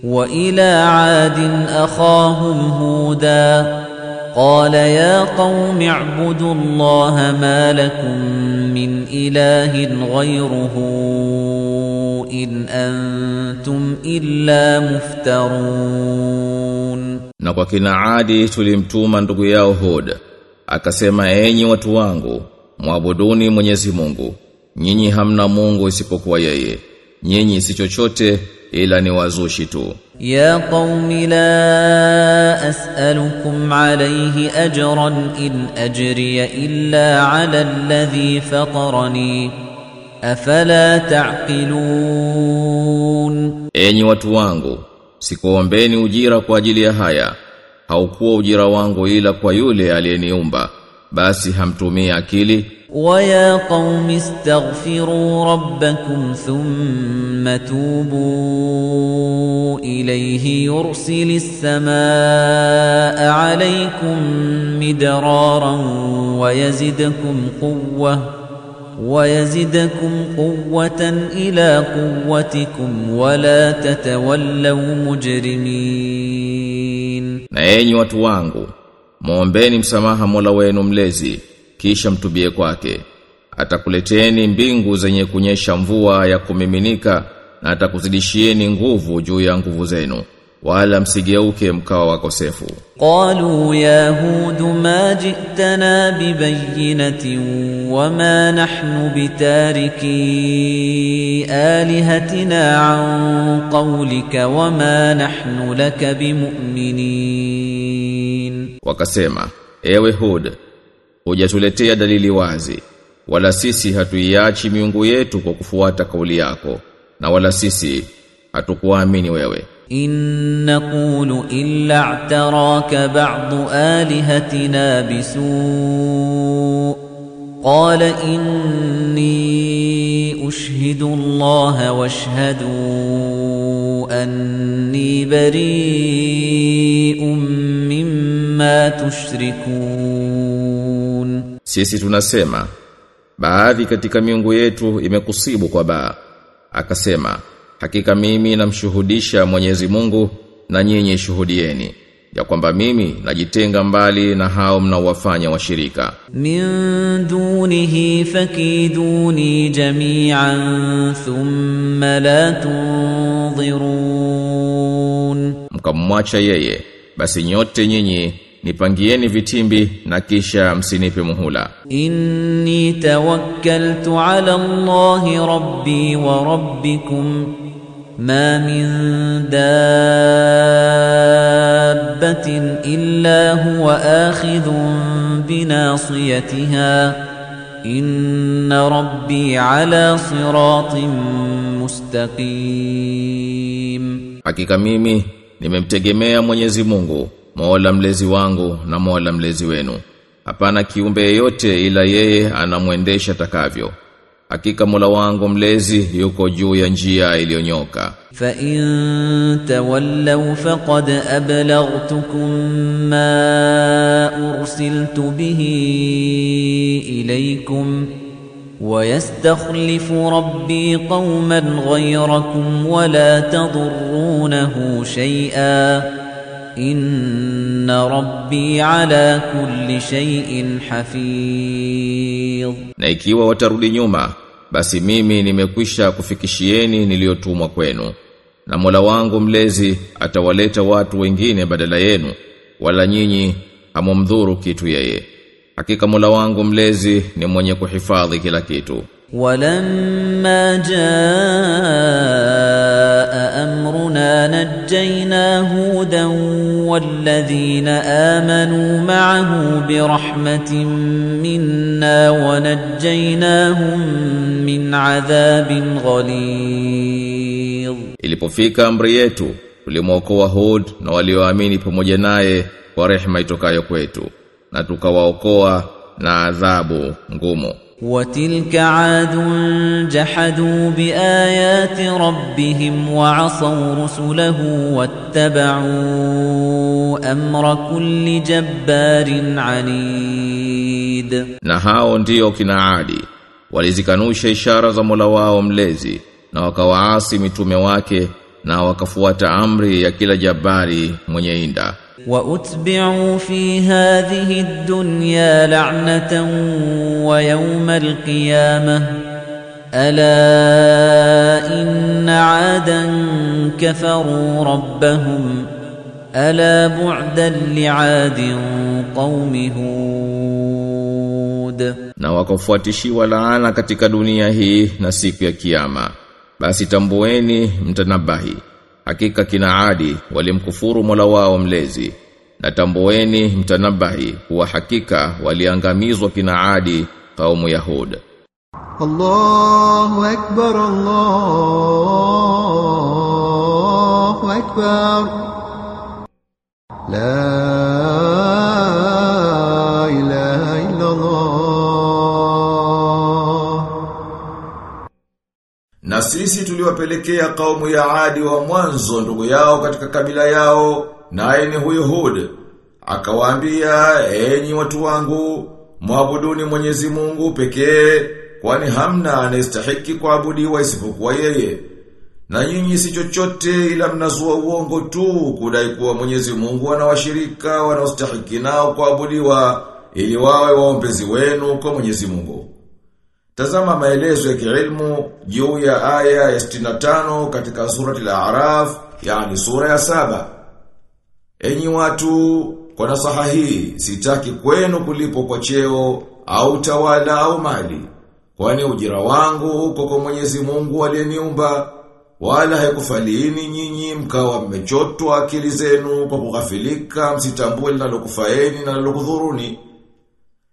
وإلى عاد أخاهم هودا قال يا قوم اعبدوا الله ما لكم من إله غيره إن أنتم إلا مفترون Na kwa kina Adi tulimtuma ndugu yao Hud akasema enyi watu wangu muabuduni Mwenyezi Mungu nyinyi hamna Mungu isipokuwa yeye nyinyi si chochote ila ni wazushi tu. Ya qaumi la as'alukum alayhi ajran in ajri illa ala alladhi fatarani afala taqilun. Enyi watu wangu sikuombeni ujira kwa ajili ya haya. Haukuwa ujira wangu ila kwa yule aliyeniumba. basi hamtumia akili waya qaumi istaghfiru rabbakum thumma tubu ilayhi yursilis samaa alaykum midraran wa yazidukum quwwah ويزدكم قوة إلى قوتكم ولا تتولوا مجرمين. Na enyi watu wangu Muombeni msamaha Mola wenu mlezi kisha mtubie kwake. Atakuleteni mbingu zenye kunyesha mvua ya kumiminika na atakuzidishieni nguvu juu ya nguvu zenu wala msigeuke mkawa wakosefu. Qalu ya Hud ma ji'tana bi bayyinatin wa ma nahnu bitariki alihatina an qawlika wama nahnu laka bimu'minin wakasema ewe Hud hujatuletea dalili wazi wala sisi hatuiachi miungu yetu kwa kufuata kauli yako na wala sisi hatukuamini wewe إن نقول إلا اعتراك بعض آلهتنا بسوء قال إني أشهد الله واشهدوا أني بريء tushrikun. Sisi tunasema baadhi katika miungu yetu imekusibu kwa baa. Akasema hakika mimi namshuhudisha Mwenyezi Mungu na nyinyi shuhudieni ya kwamba mimi najitenga mbali na hao mnaowafanya washirika. Min dunihi fakiduni jami'an thumma la tunzirun. Mkamwacha yeye basi nyote nyinyi nipangieni vitimbi na kisha msinipe muhula. Inni tawakkaltu ala allahi rabbi wa rabbikum ma min dabbatin illa huwa akhidhun binasiyatiha inna rabbi ala siratin mustaqim. Hakika mimi nimemtegemea mwenyezi Mungu. Mola mlezi wangu na Mola mlezi wenu. Hapana kiumbe yeyote ila yeye anamwendesha takavyo. Hakika Mola wangu mlezi yuko juu ya njia iliyonyoka. فإن تولوا فقد أبلغتكم ما أرسلت به إليكم ويستخلف ربي قوما غيركم ولا تضرونه شيئا إن ربي على كل شيء حفيظ Na ikiwa watarudi nyuma, basi mimi nimekwisha kufikishieni niliyotumwa kwenu. Na Mola wangu mlezi atawaleta watu wengine badala yenu, wala nyinyi hamumdhuru kitu yeye. Hakika Mola wangu mlezi ni mwenye kuhifadhi kila kitu. ولما جاء أمرنا نجينا هودا والذين آمنوا معه برحمة منا ونجيناهم من عذاب غليظ Ilipofika amri yetu, tulimwokoa Hud na walioamini pamoja naye kwa rehema itokayo kwetu, na tukawaokoa na adhabu ngumu. وتلك عاد جحدوا بآيات ربهم وعصوا رسله واتبعوا أمر كل جبار عنيد Na hao ndio kina Adi, walizikanusha ishara za Mola wao mlezi na wakawaasi mitume wake na wakafuata amri ya kila jabari mwenye inda وأتبعوا في هذه الدنيا لعنة ويوم القيامة ألا إن عادا كفروا ربهم ألا بعدا لعاد قوم هود na wakafuatishiwa laana katika dunia hii na siku ya kiyama basi tambueni mtanabahi. Hakika kina adi walimkufuru Mola wao mlezi. Na tambueni mtanabahi kuwa hakika waliangamizwa kina adi kaumu yahud Allahu akbar Allahu akbar. La sisi tuliwapelekea kaumu ya Adi wa mwanzo ndugu yao katika kabila yao, naye ni huyo Hud. Akawaambia, enyi watu wangu, mwabuduni Mwenyezi Mungu pekee, kwani hamna anayestahiki kuabudiwa isipokuwa yeye. Na nyinyi si chochote ila mnazua uongo tu kudai kuwa Mwenyezi Mungu ana washirika wanaostahiki nao kuabudiwa ili wawe waombezi wenu kwa Mwenyezi Mungu. Tazama maelezo ya kiilmu juu ya aya ya 65 katika surati al-A'raf, yani sura ya saba. Enyi watu, kwa nasaha hii, sitaki kwenu kulipo kwa cheo, au tawala au mali. Kwani ujira wangu uko kwa Mwenyezi Mungu aliyeniumba, wala haikufaliini nyinyi mkawa mmechotwa akili zenu kwa kughafilika msitambue linalokufaeni na linalokudhuruni.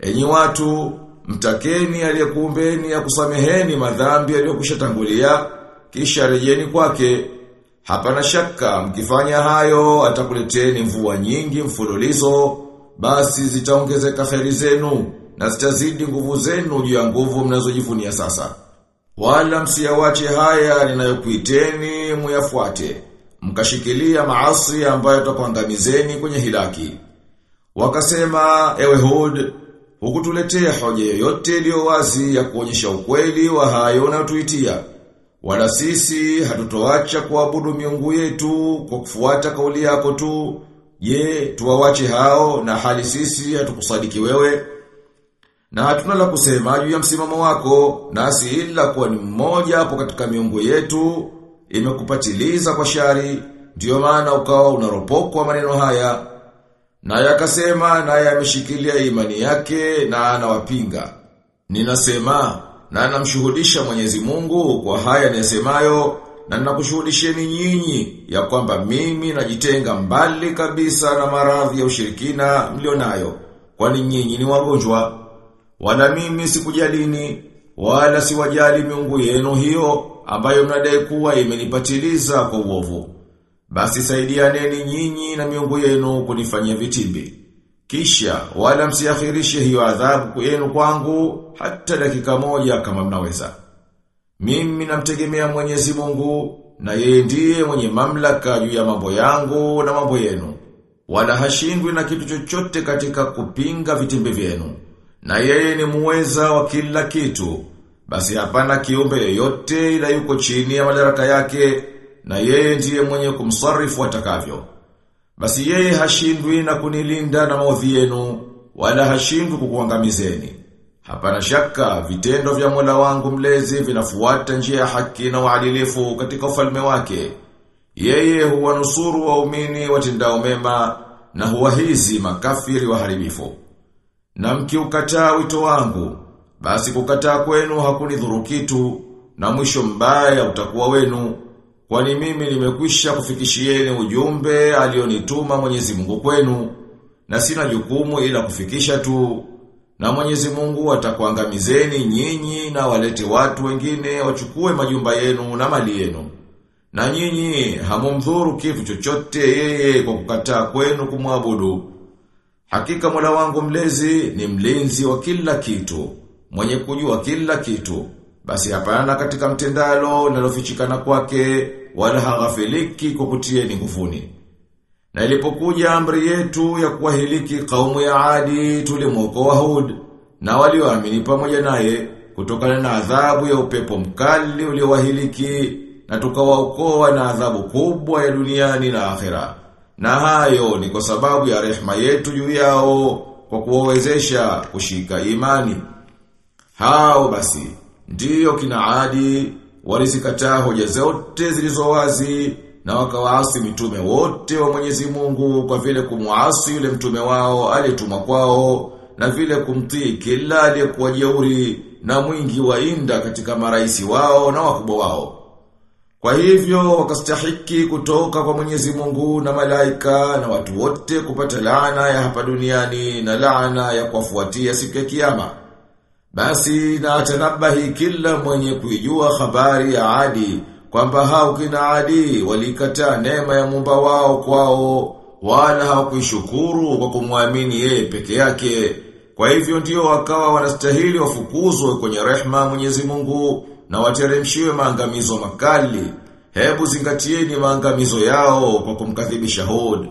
Enyi watu, mtakeni aliyekuumbeni akusameheni madhambi yaliyokwishatangulia kisha rejeni kwake. Hapana shaka mkifanya hayo atakuleteni mvua nyingi mfululizo basi zitaongezeka kheri zenu na zitazidi nguvu zenu juu ya nguvu mnazojivunia sasa. Wala msiyawache haya ninayokuiteni muyafuate. Mkashikilia maasi ambayo yatakuangamizeni kwenye hilaki. Wakasema, ewe Hud, hukutuletea hoja yoyote iliyo wazi ya kuonyesha ukweli wa hayo unayotuitia. Wala sisi hatutoacha kuabudu miungu yetu kwa kufuata kauli yako tu. Je, tuwawache hao na hali sisi hatukusadiki wewe? Na hatuna la kusema juu ya msimamo wako, nasi ila kuwa ni mmoja hapo katika miungu yetu, imekupatiliza kwa shari, ndiyo maana ukawa unaropokwa maneno haya. Naye akasema naye ameshikilia imani yake na anawapinga. Ninasema na namshuhudisha Mwenyezi Mungu kwa haya nisemayo na ninakushuhudisheni nyinyi ya kwamba mimi najitenga mbali kabisa na maradhi ya ushirikina mlionayo kwani nyinyi ni wagonjwa wala mimi sikujalini wala siwajali miungu yenu hiyo ambayo mnadai kuwa imenipatiliza kwa uovu basi saidianeni nyinyi na miungu yenu kunifanyia vitimbi. Kisha wala msiakhirishe hiyo adhabu yenu kwangu hata dakika moja kama mnaweza. Mimi namtegemea Mwenyezi Mungu na yeye ndiye mwenye mamlaka juu ya mambo yangu na mambo yenu. Wala hashindwi na kitu chochote katika kupinga vitimbi vyenu. Na yeye ni muweza wa kila kitu. Basi hapana kiumbe yoyote ila yuko chini ya madaraka yake na yeye ndiye mwenye kumsarifu atakavyo. Basi yeye hashindwi na kunilinda na maudhi yenu, wala hashindwi kukuangamizeni. Hapana shaka vitendo vya Mola wangu mlezi vinafuata njia ya haki na uadilifu katika ufalme wake. Yeye huwanusuru waumini watendao mema na huwa hizi makafiri waharibifu. Na mkiukataa wito wangu, basi kukataa kwenu hakunidhuru kitu na mwisho mbaya utakuwa wenu. Kwani mimi nimekwisha kufikishieni ujumbe alionituma Mwenyezi Mungu kwenu na sina jukumu ila kufikisha tu na Mwenyezi Mungu atakuangamizeni nyinyi na walete watu wengine wachukue majumba yenu na mali yenu. Na nyinyi hamumdhuru kitu chochote yeye kwa kukataa kwenu kumwabudu. Hakika Mola wangu mlezi ni mlinzi wa kila kitu, mwenye kujua kila kitu. Basi hapana katika mtendalo linalofichikana kwake wala haghafiliki kwa ni nguvuni. Na ilipokuja amri yetu ya kuwahiliki kaumu ya Adi tulimwokoa Hud na walioamini pamoja naye kutokana na adhabu ya upepo mkali uliowahiliki na tukawaokoa na adhabu kubwa ya duniani na akhera. Na hayo ni kwa sababu ya rehema yetu juu yao kwa kuwawezesha kushika imani. Hao basi ndiyo kina Adi walizikataa hoja zote zilizo wazi na wakawaasi mitume wote wa Mwenyezi Mungu kwa vile kumwasi yule mtume wao aliyetumwa kwao na vile kumtii kila aliyekuwa jeuri na mwingi wa inda katika maraisi wao na wakubwa wao. Kwa hivyo wakastahiki kutoka kwa Mwenyezi Mungu na malaika na watu wote kupata laana ya hapa duniani na laana ya kuwafuatia siku ya kiyama. Basi na atanabahi kila mwenye kuijua habari ya Adi kwamba hao kina Adi walikataa neema ya mumba wao kwao wala hawakuishukuru kwa kumwamini yeye peke yake. Kwa hivyo ndio wakawa wanastahili wafukuzwe kwenye rehma Mwenyezi Mungu na wateremshiwe maangamizo makali. Hebu zingatieni maangamizo yao kwa kumkadhibisha Hud.